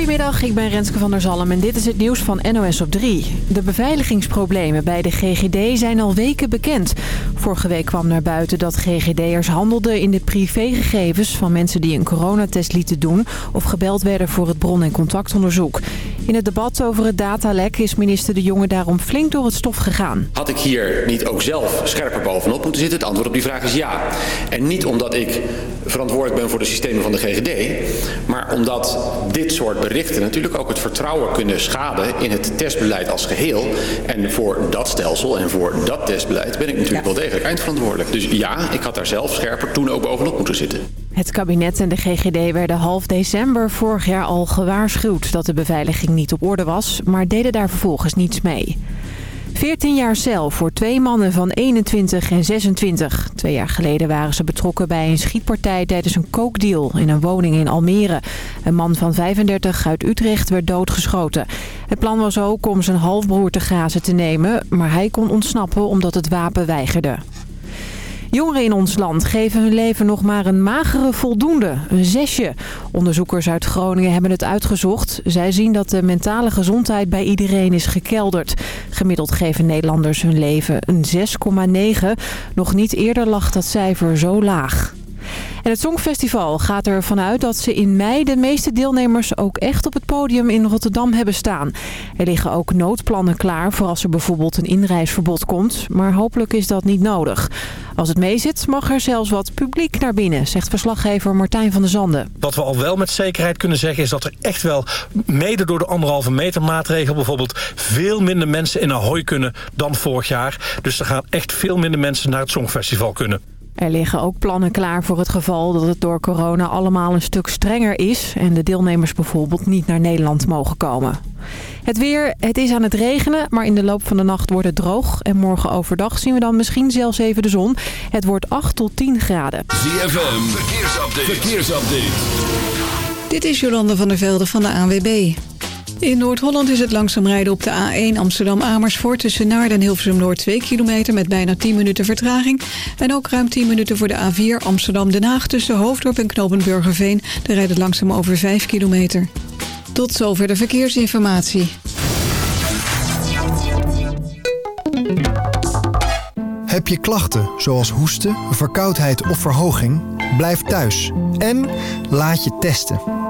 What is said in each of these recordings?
Goedemiddag, ik ben Renske van der Zalm en dit is het nieuws van NOS op 3. De beveiligingsproblemen bij de GGD zijn al weken bekend. Vorige week kwam naar buiten dat GGD'ers handelden in de privégegevens van mensen die een coronatest lieten doen... of gebeld werden voor het bron- en contactonderzoek. In het debat over het datalek is minister De Jonge daarom flink door het stof gegaan. Had ik hier niet ook zelf scherper bovenop moeten zitten? Het antwoord op die vraag is ja. En niet omdat ik verantwoordelijk ben voor de systemen van de GGD... maar omdat dit soort berichten natuurlijk ook het vertrouwen kunnen schaden in het testbeleid als geheel. En voor dat stelsel en voor dat testbeleid ben ik natuurlijk wel degelijk eindverantwoordelijk. Dus ja, ik had daar zelf scherper toen ook bovenop moeten zitten. Het kabinet en de GGD werden half december vorig jaar al gewaarschuwd dat de beveiliging niet op orde was, maar deden daar vervolgens niets mee. 14 jaar cel voor twee mannen van 21 en 26. Twee jaar geleden waren ze betrokken bij een schietpartij tijdens een kookdeal in een woning in Almere. Een man van 35 uit Utrecht werd doodgeschoten. Het plan was ook om zijn halfbroer te grazen te nemen, maar hij kon ontsnappen omdat het wapen weigerde. Jongeren in ons land geven hun leven nog maar een magere voldoende, een zesje. Onderzoekers uit Groningen hebben het uitgezocht. Zij zien dat de mentale gezondheid bij iedereen is gekelderd. Gemiddeld geven Nederlanders hun leven een 6,9. Nog niet eerder lag dat cijfer zo laag. En het Songfestival gaat ervan uit dat ze in mei de meeste deelnemers ook echt op het podium in Rotterdam hebben staan. Er liggen ook noodplannen klaar voor als er bijvoorbeeld een inreisverbod komt. Maar hopelijk is dat niet nodig. Als het meezit mag er zelfs wat publiek naar binnen, zegt verslaggever Martijn van der Zanden. Wat we al wel met zekerheid kunnen zeggen is dat er echt wel, mede door de anderhalve meter maatregel bijvoorbeeld, veel minder mensen in Ahoy kunnen dan vorig jaar. Dus er gaan echt veel minder mensen naar het Songfestival kunnen. Er liggen ook plannen klaar voor het geval dat het door corona allemaal een stuk strenger is... en de deelnemers bijvoorbeeld niet naar Nederland mogen komen. Het weer, het is aan het regenen, maar in de loop van de nacht wordt het droog. En morgen overdag zien we dan misschien zelfs even de zon. Het wordt 8 tot 10 graden. ZFM, verkeersupdate. verkeersupdate. Dit is Jolande van der Velde van de ANWB. In Noord-Holland is het langzaam rijden op de A1 Amsterdam-Amersfoort... tussen Naarden en Hilversum-Noord 2 kilometer met bijna 10 minuten vertraging. En ook ruim 10 minuten voor de A4 Amsterdam-Den Haag... tussen Hoofddorp en Knopenburgerveen. Daar rijdt het langzaam over 5 kilometer. Tot zover de verkeersinformatie. Heb je klachten zoals hoesten, verkoudheid of verhoging? Blijf thuis en laat je testen.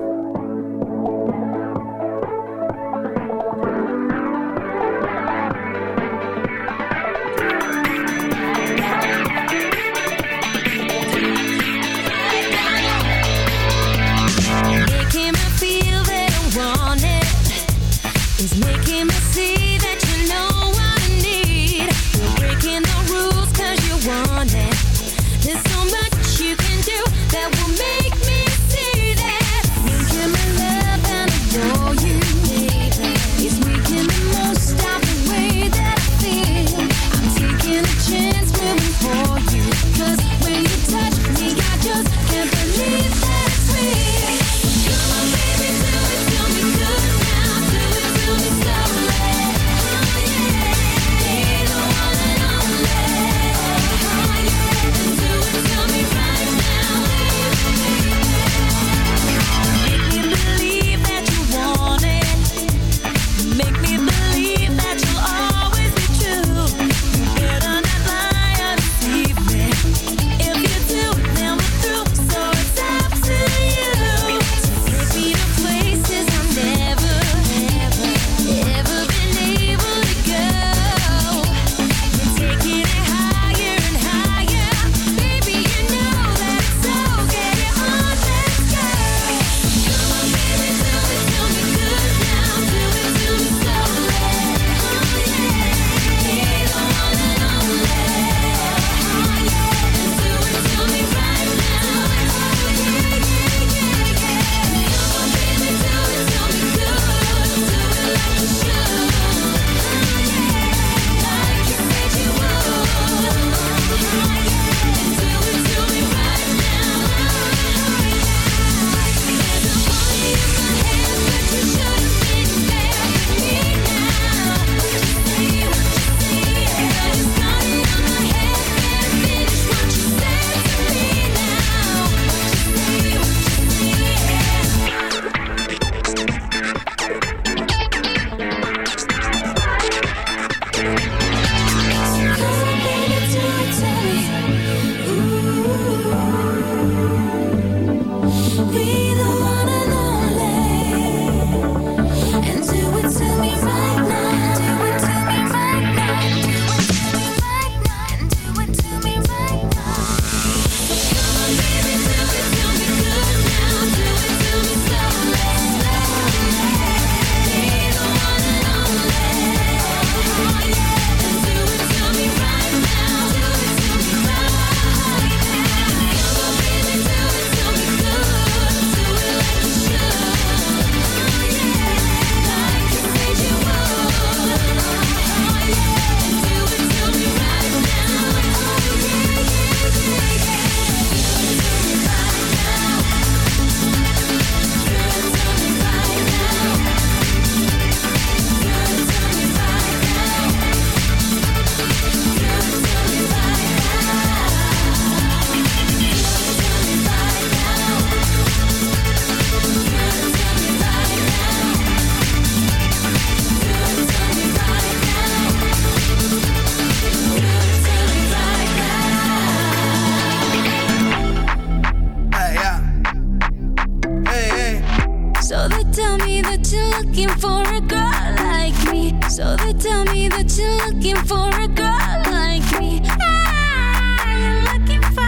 They tell me that you're looking for a girl like me. So they tell me that you're looking for a girl like me. Ah, you're looking for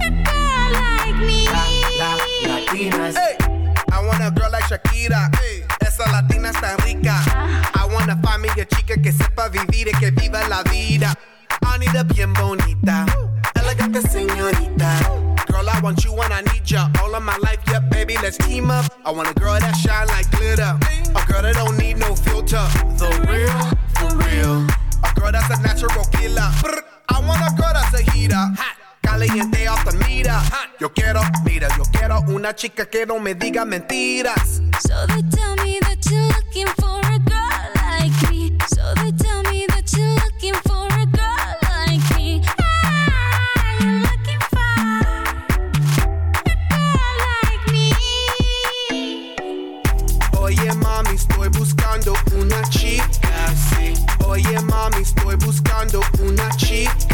a girl like me. Latinas. Hey, I want a girl like Shakira. Hey, esa latina está rica. I wanna find me a chica que sepa vivir y que viva la vida. Anita bien bonita, elegante señorita. Girl, I want you when I need ya. All of my life, yeah, baby, let's team up. I want a girl that shine like glitter. A girl that don't need no filter. The real, for real. A girl that's a natural killer. I want a girl that's a heater. Hot. Caliente off the meter. Yo quiero, mira, yo quiero una chica que no me diga mentiras. So they tell me that you're looking for a girl like me. So estoy buscando una chica,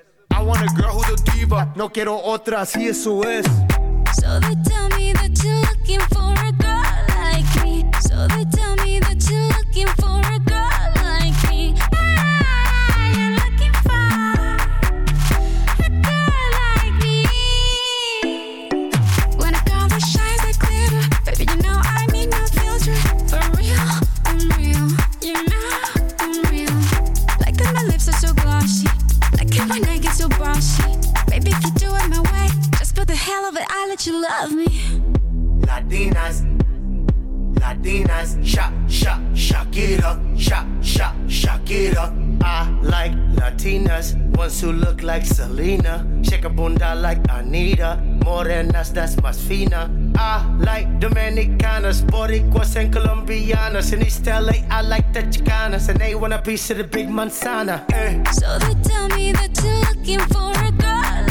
I want a girl who's a diva. No quiero otra, si eso es. So they tell me that you're looking for hell of it, I'll let you love me. Latinas, Latinas, up shak, Shakira, shak, shak, up. I like Latinas, ones who look like Selena, shake a bunda like Anita, morenas that's más fina. I like Dominicanas, Boricuas and Colombianas. In East LA, I like the Chicanas, and they want a piece of the big manzana. Eh. So they tell me that you're looking for a girl.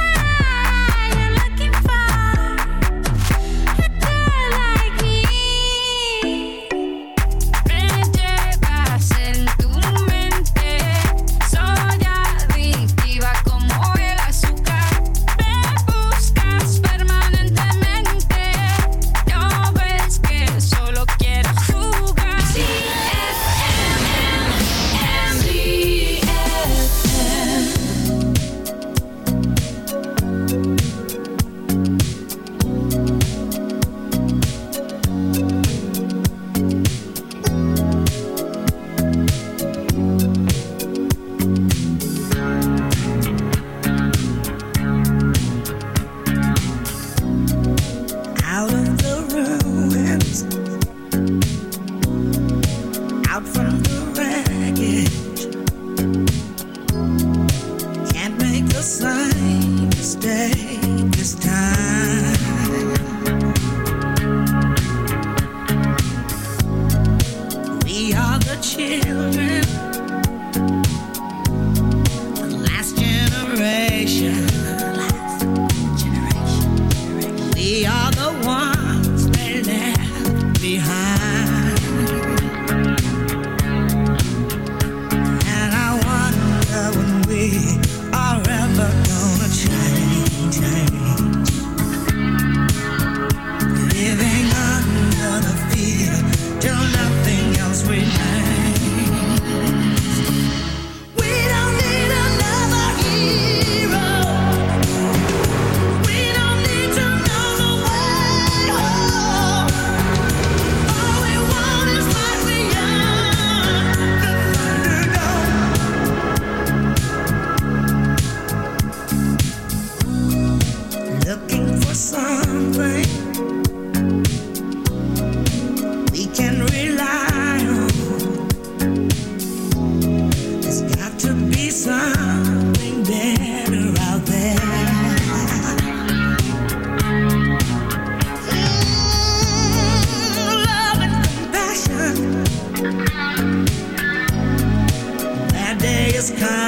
this kind.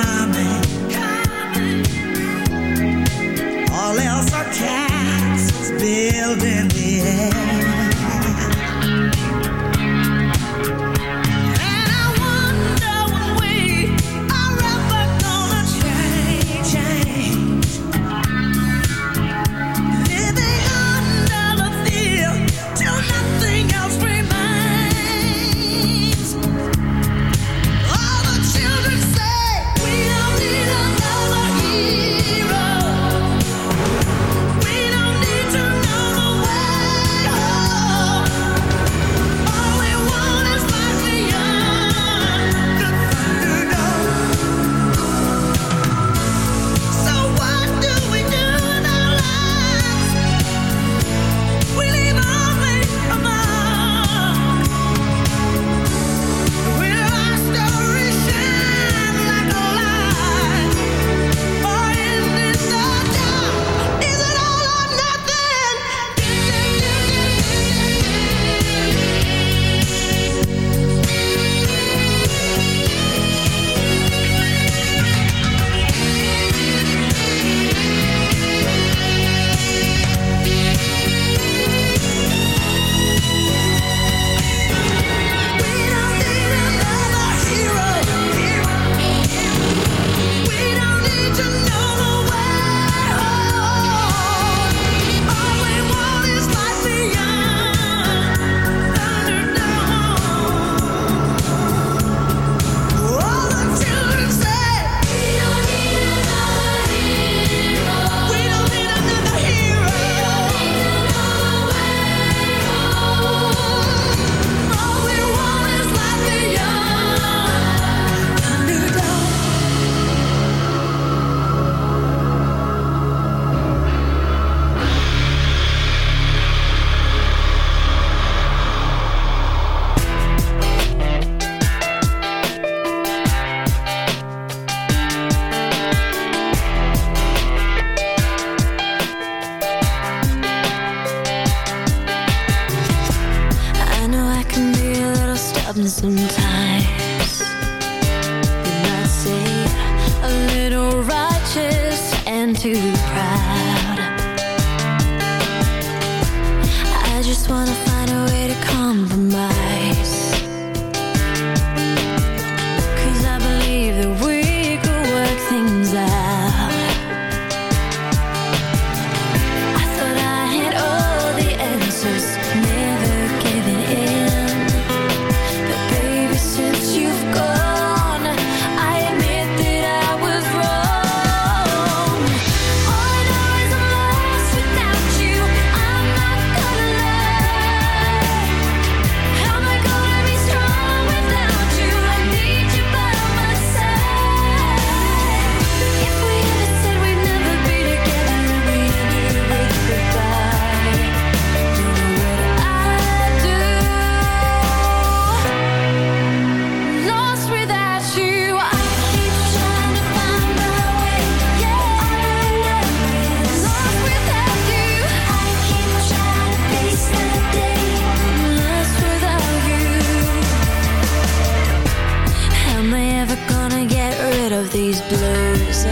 am I ever gonna get rid of these blues?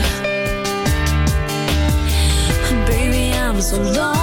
Baby, I'm so lost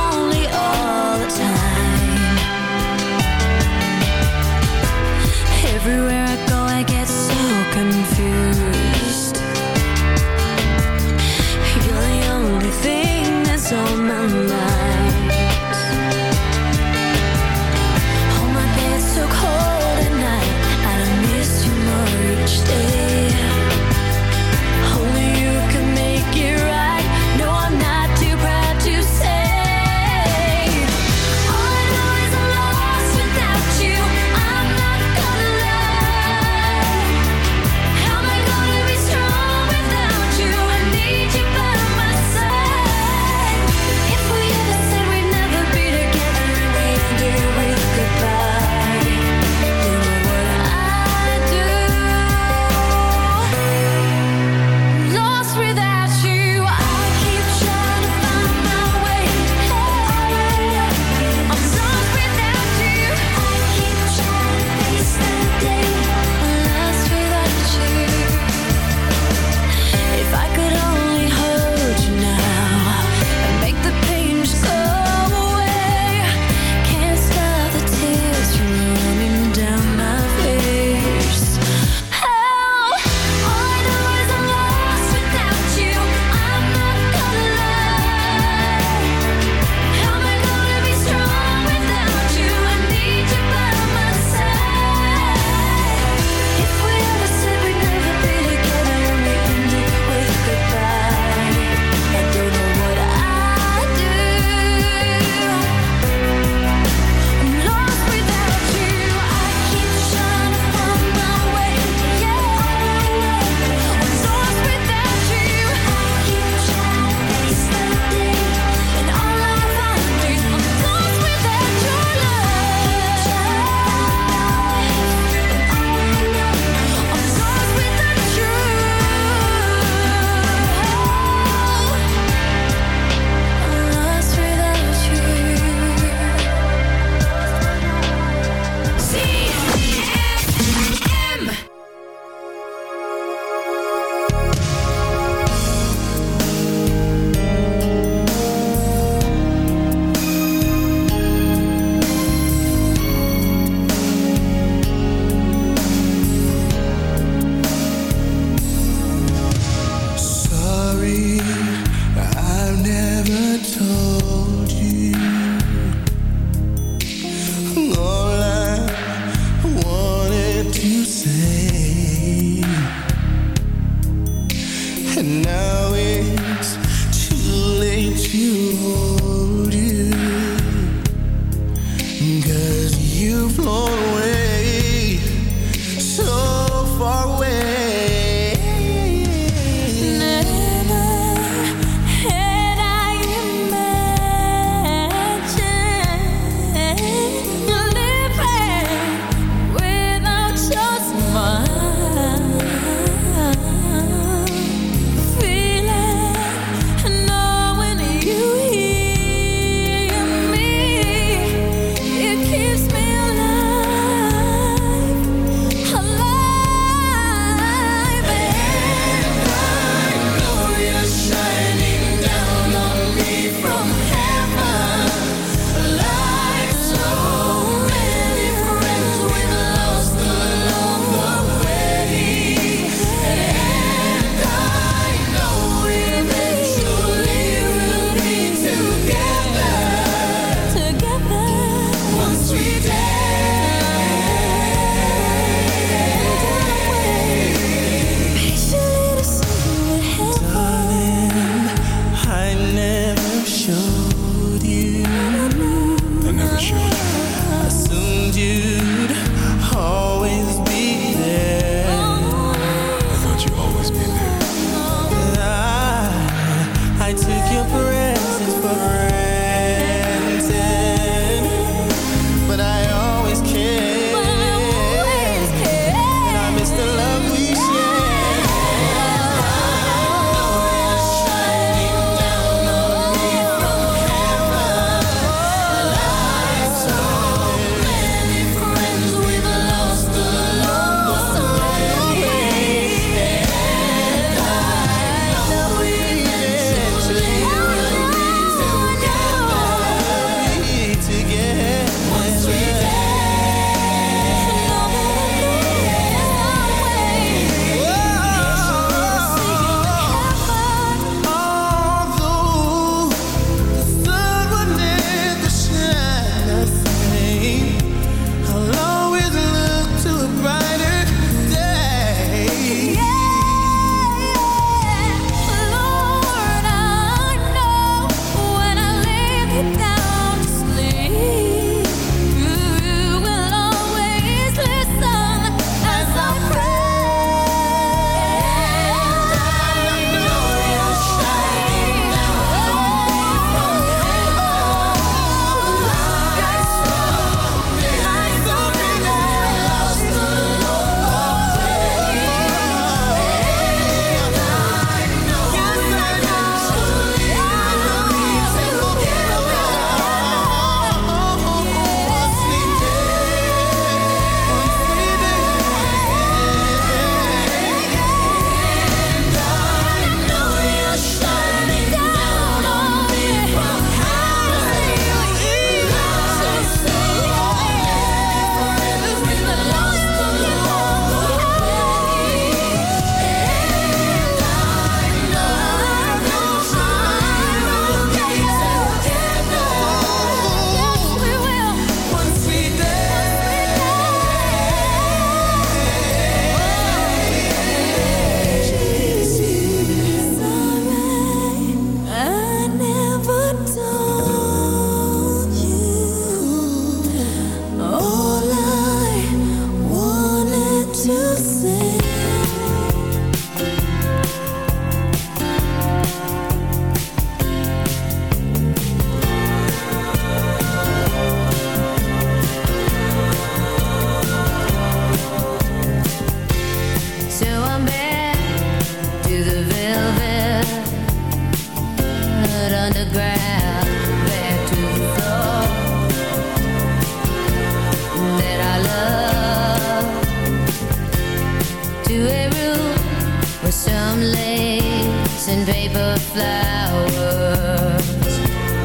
And paper flowers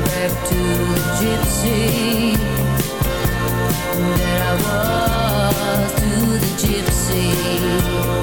Back to the gypsy. That I was to the gypsy.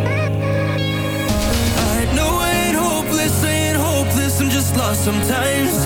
sometimes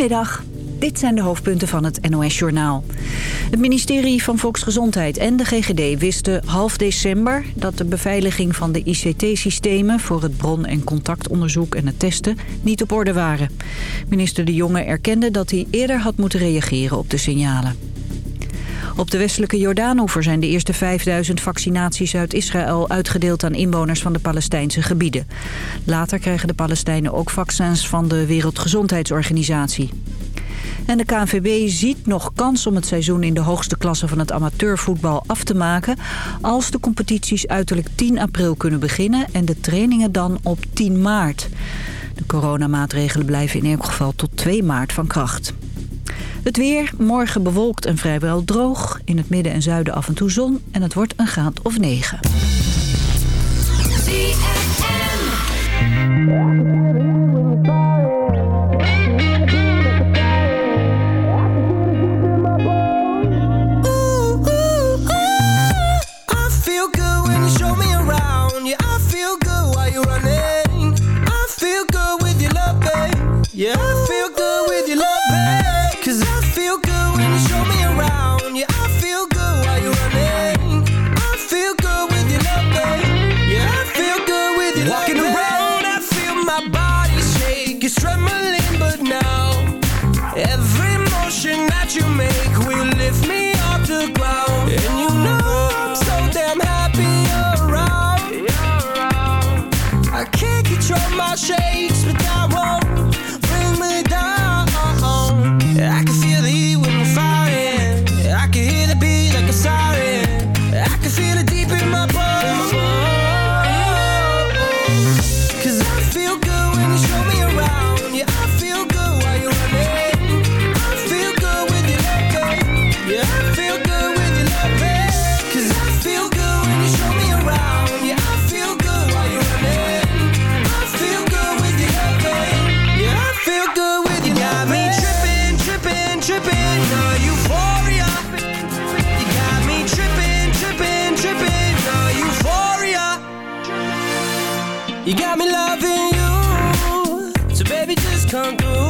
Goedemiddag. Dit zijn de hoofdpunten van het NOS-journaal. Het ministerie van Volksgezondheid en de GGD wisten half december... dat de beveiliging van de ICT-systemen voor het bron- en contactonderzoek en het testen niet op orde waren. Minister De Jonge erkende dat hij eerder had moeten reageren op de signalen. Op de westelijke Jordaanoever zijn de eerste 5000 vaccinaties uit Israël uitgedeeld aan inwoners van de Palestijnse gebieden. Later krijgen de Palestijnen ook vaccins van de Wereldgezondheidsorganisatie. En de KNVB ziet nog kans om het seizoen in de hoogste klasse van het amateurvoetbal af te maken... als de competities uiterlijk 10 april kunnen beginnen en de trainingen dan op 10 maart. De coronamaatregelen blijven in elk geval tot 2 maart van kracht. Het weer, morgen bewolkt en vrijwel droog. In het midden en zuiden af en toe zon en het wordt een graad of 9. I shade You got me loving you. So baby, just come through.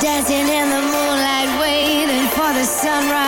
dancing in the moonlight, waiting for the sunrise.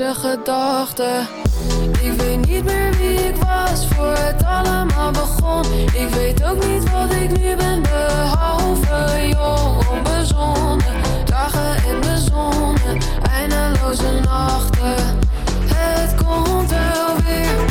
pijnloze gedachten. Ik weet niet meer wie ik was voor het allemaal begon. Ik weet ook niet wat ik nu ben, behalve jong, onbezonnen. Dagen in de zon, eindeloze nachten. Het komt wel weer.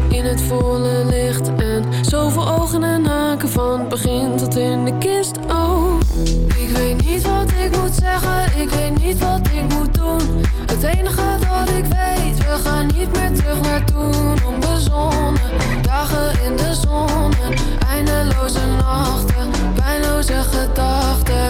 in het volle licht. En zoveel ogen en haken van het begin tot in de kist. Oh, ik weet niet wat ik moet zeggen. Ik weet niet wat ik moet doen. Het enige dat ik weet, we gaan niet meer terug naar toen. Onbezonnen, dagen in de zon. Eindeloze nachten, pijnloze gedachten.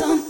some